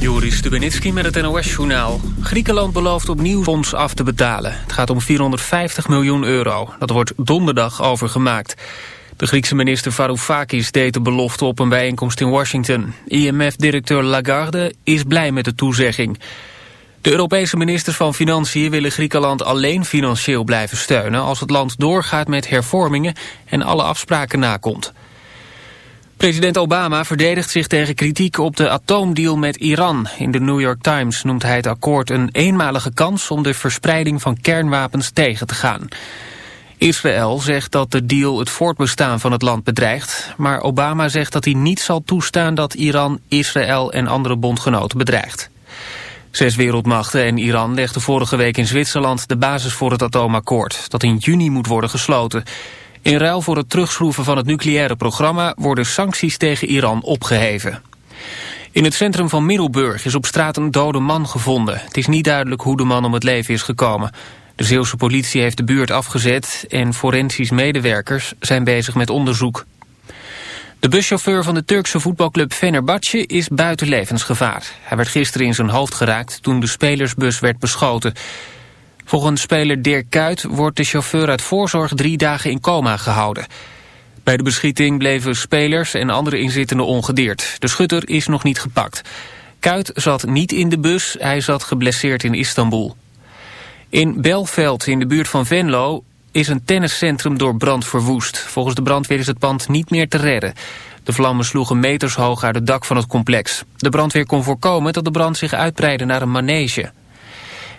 Joris Stubenitski met het NOS-journaal. Griekenland belooft opnieuw fonds af te betalen. Het gaat om 450 miljoen euro. Dat wordt donderdag overgemaakt. De Griekse minister Varoufakis deed de belofte op een bijeenkomst in Washington. IMF-directeur Lagarde is blij met de toezegging. De Europese ministers van Financiën willen Griekenland alleen financieel blijven steunen... als het land doorgaat met hervormingen en alle afspraken nakomt. President Obama verdedigt zich tegen kritiek op de atoomdeal met Iran. In de New York Times noemt hij het akkoord een eenmalige kans om de verspreiding van kernwapens tegen te gaan. Israël zegt dat de deal het voortbestaan van het land bedreigt, maar Obama zegt dat hij niet zal toestaan dat Iran, Israël en andere bondgenoten bedreigt. Zes wereldmachten en Iran legden vorige week in Zwitserland de basis voor het atoomakkoord, dat in juni moet worden gesloten. In ruil voor het terugschroeven van het nucleaire programma worden sancties tegen Iran opgeheven. In het centrum van Middelburg is op straat een dode man gevonden. Het is niet duidelijk hoe de man om het leven is gekomen. De Zeeuwse politie heeft de buurt afgezet en forensisch medewerkers zijn bezig met onderzoek. De buschauffeur van de Turkse voetbalclub Fenerbahce is buiten levensgevaar. Hij werd gisteren in zijn hoofd geraakt toen de spelersbus werd beschoten. Volgens speler Dirk Kuyt wordt de chauffeur uit voorzorg drie dagen in coma gehouden. Bij de beschieting bleven spelers en andere inzittenden ongedeerd. De schutter is nog niet gepakt. Kuyt zat niet in de bus, hij zat geblesseerd in Istanbul. In Belveld, in de buurt van Venlo, is een tenniscentrum door brand verwoest. Volgens de brandweer is het pand niet meer te redden. De vlammen sloegen meters hoog uit het dak van het complex. De brandweer kon voorkomen dat de brand zich uitbreidde naar een manege.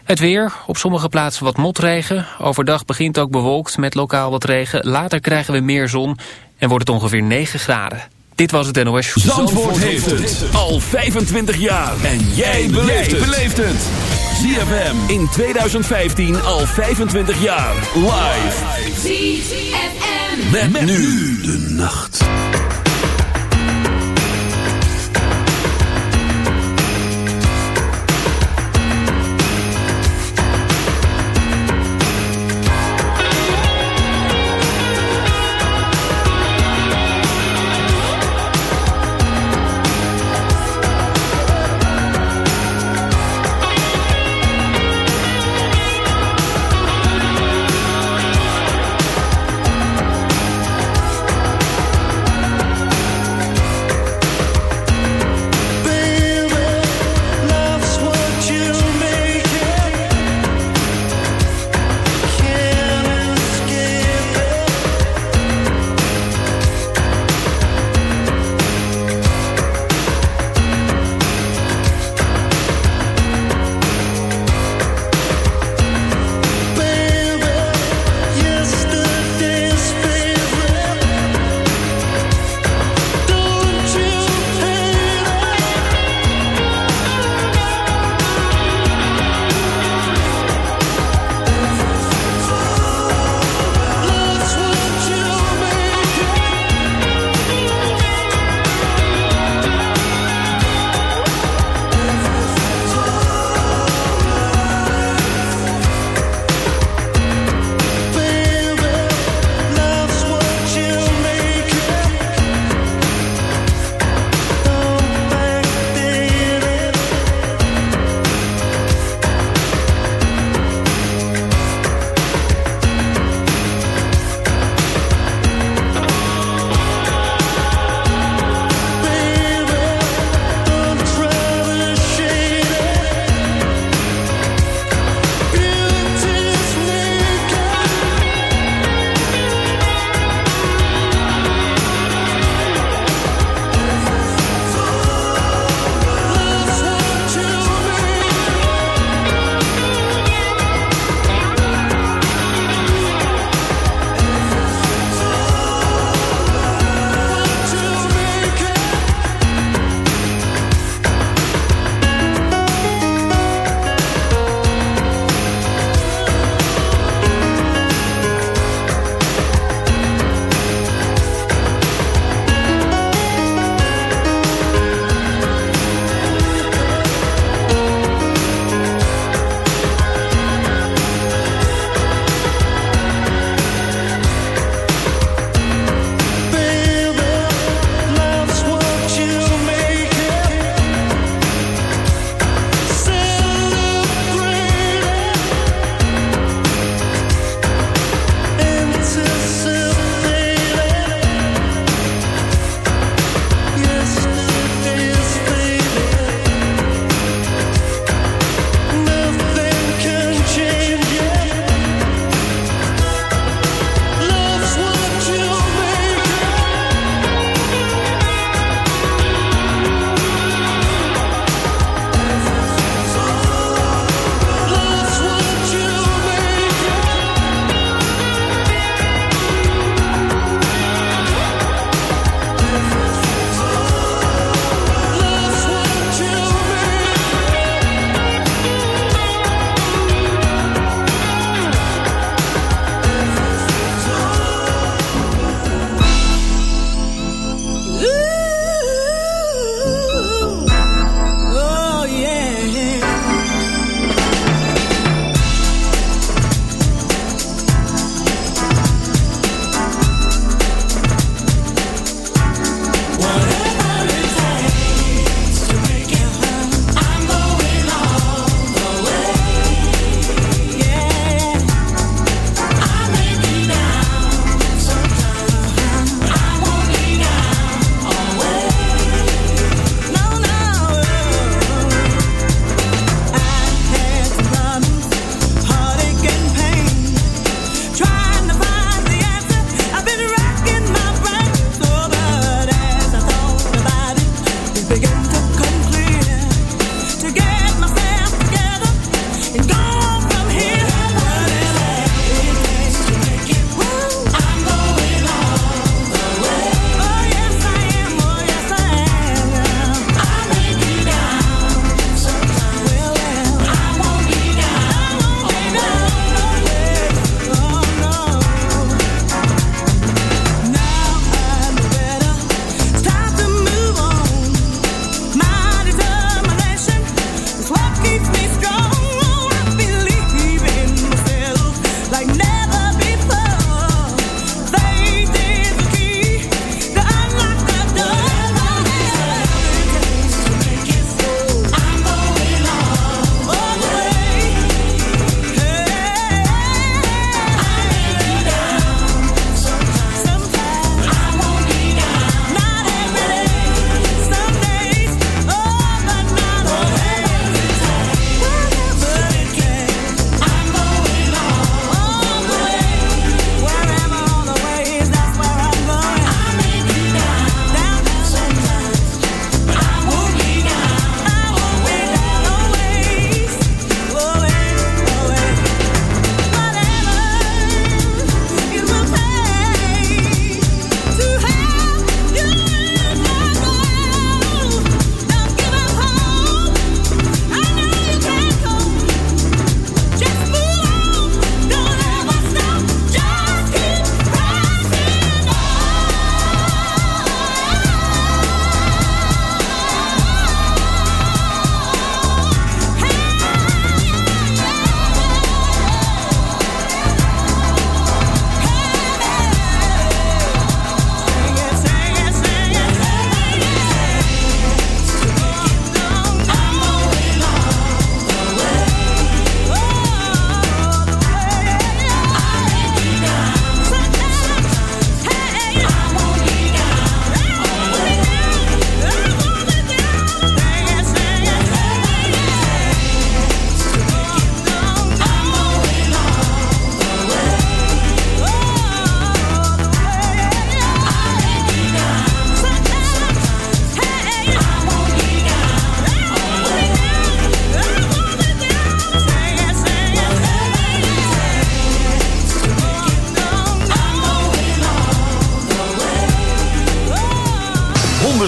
Het weer, op sommige plaatsen wat motregen. Overdag begint ook bewolkt met lokaal wat regen. Later krijgen we meer zon en wordt het ongeveer 9 graden. Dit was het NOS. Zandvoort, Zandvoort heeft het al 25 jaar. En jij beleeft het. ZFM in 2015 al 25 jaar. Live. ZFM. Met, met nu de nacht.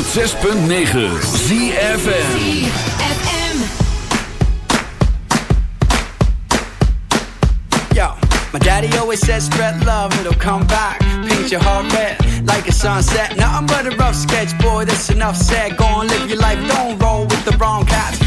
106.9 ZFM My daddy always said spread love, it'll come back. Paint your heart red like a sunset. Nothing but a rough sketch, boy, that's enough said. Go on, live your life, don't roll with the wrong cats.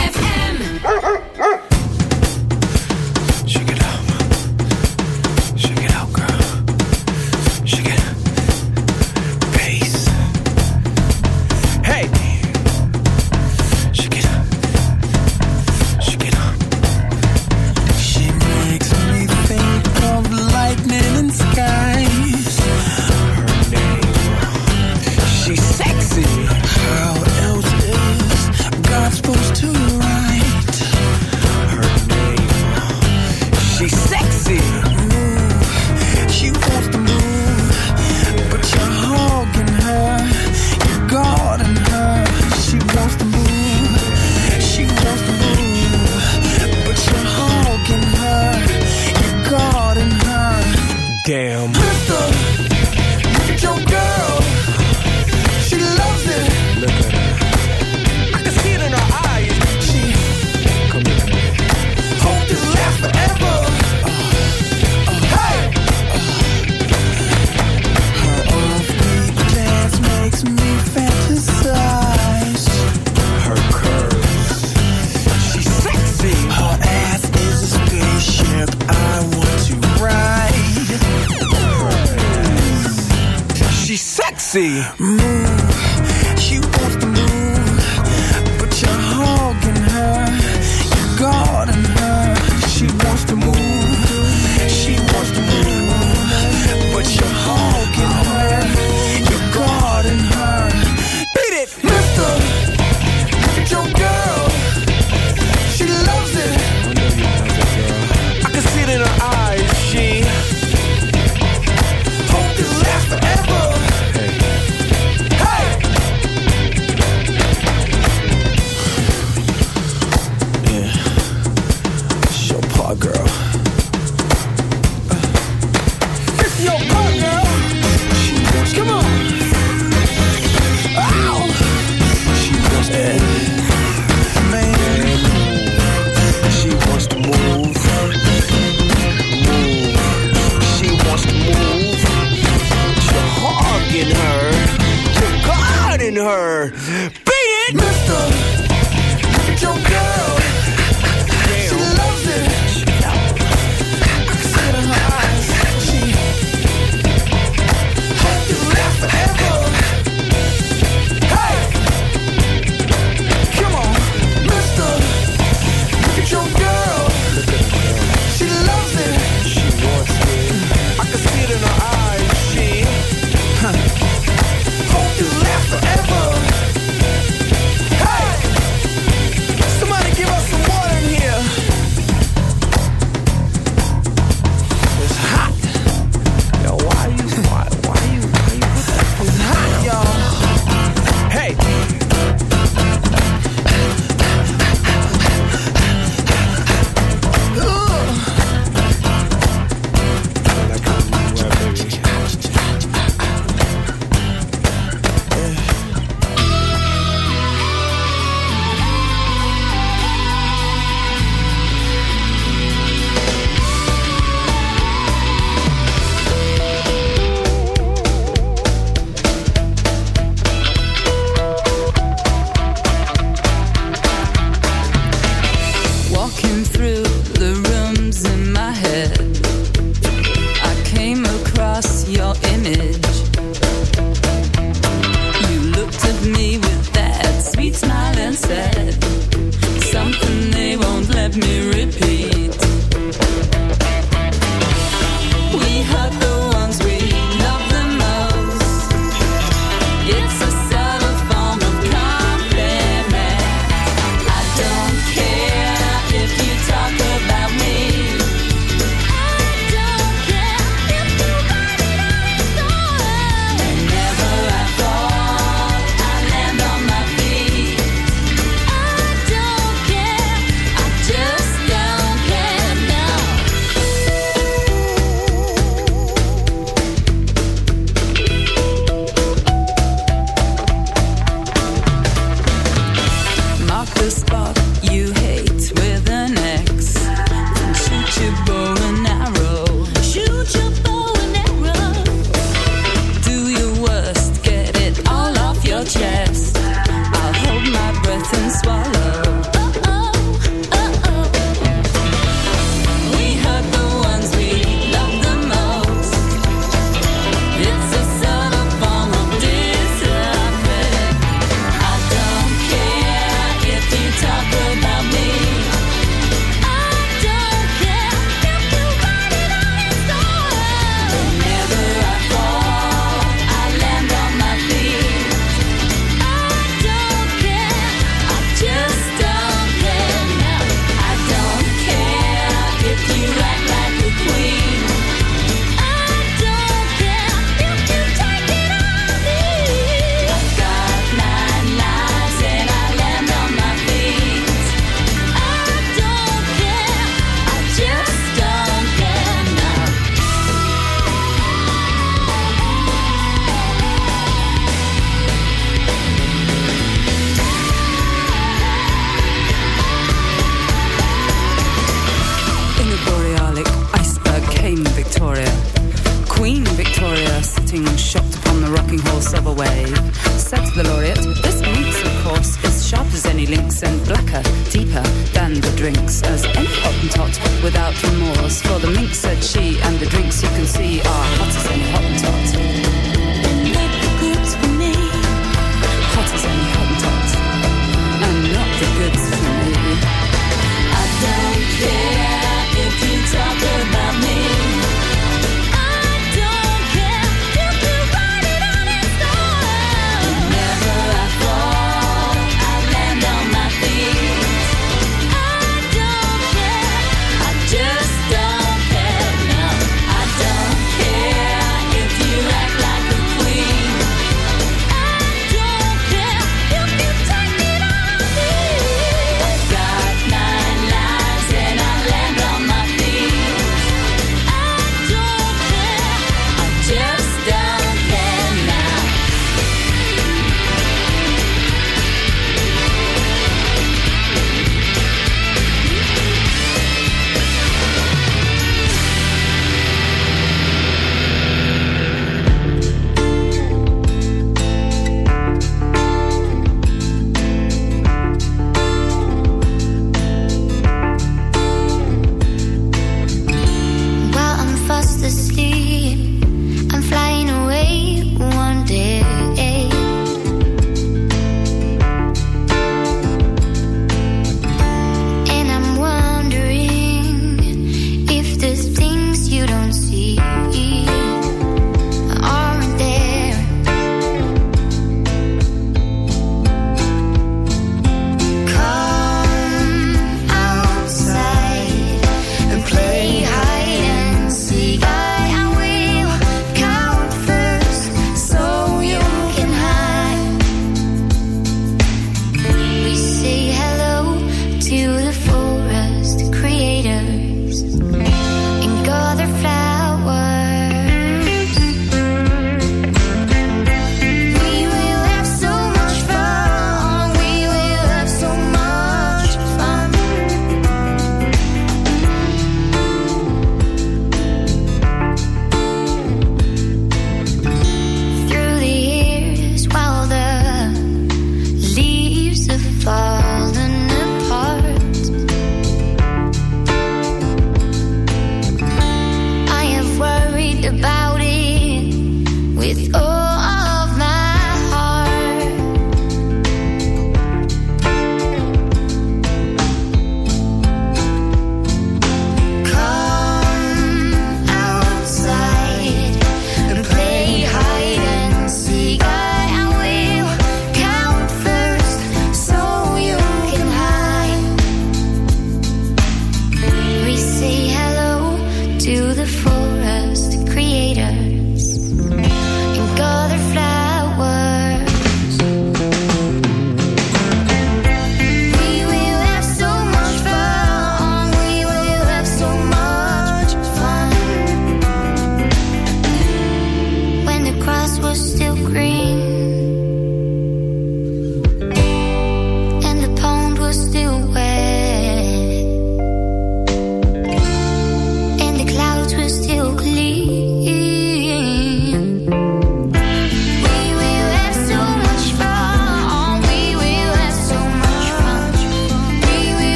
see. Move,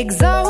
Exalted